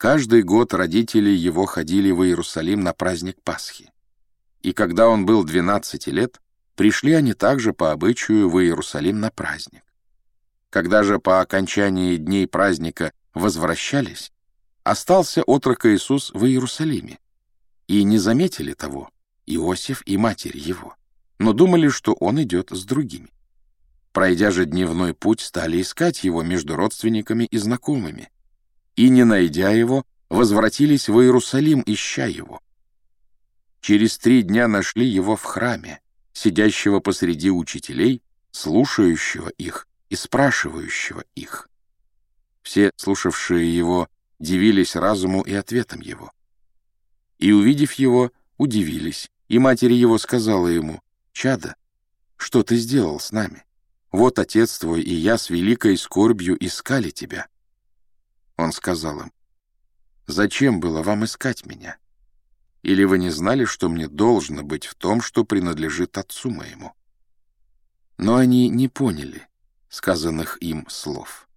Каждый год родители его ходили в Иерусалим на праздник Пасхи. И когда он был 12 лет, пришли они также по обычаю в Иерусалим на праздник. Когда же по окончании дней праздника возвращались, остался отрок Иисус в Иерусалиме. И не заметили того Иосиф и матерь его, но думали, что он идет с другими. Пройдя же дневной путь, стали искать его между родственниками и знакомыми. И, не найдя его, возвратились в Иерусалим, ища его. Через три дня нашли его в храме, сидящего посреди учителей, слушающего их и спрашивающего их. Все, слушавшие его, дивились разуму и ответам его. И, увидев его, удивились, и матери его сказала ему, «Чада, что ты сделал с нами? Вот отец твой и я с великой скорбью искали тебя». Он сказал им, «Зачем было вам искать меня? Или вы не знали, что мне должно быть в том, что принадлежит отцу моему?» Но они не поняли сказанных им слов.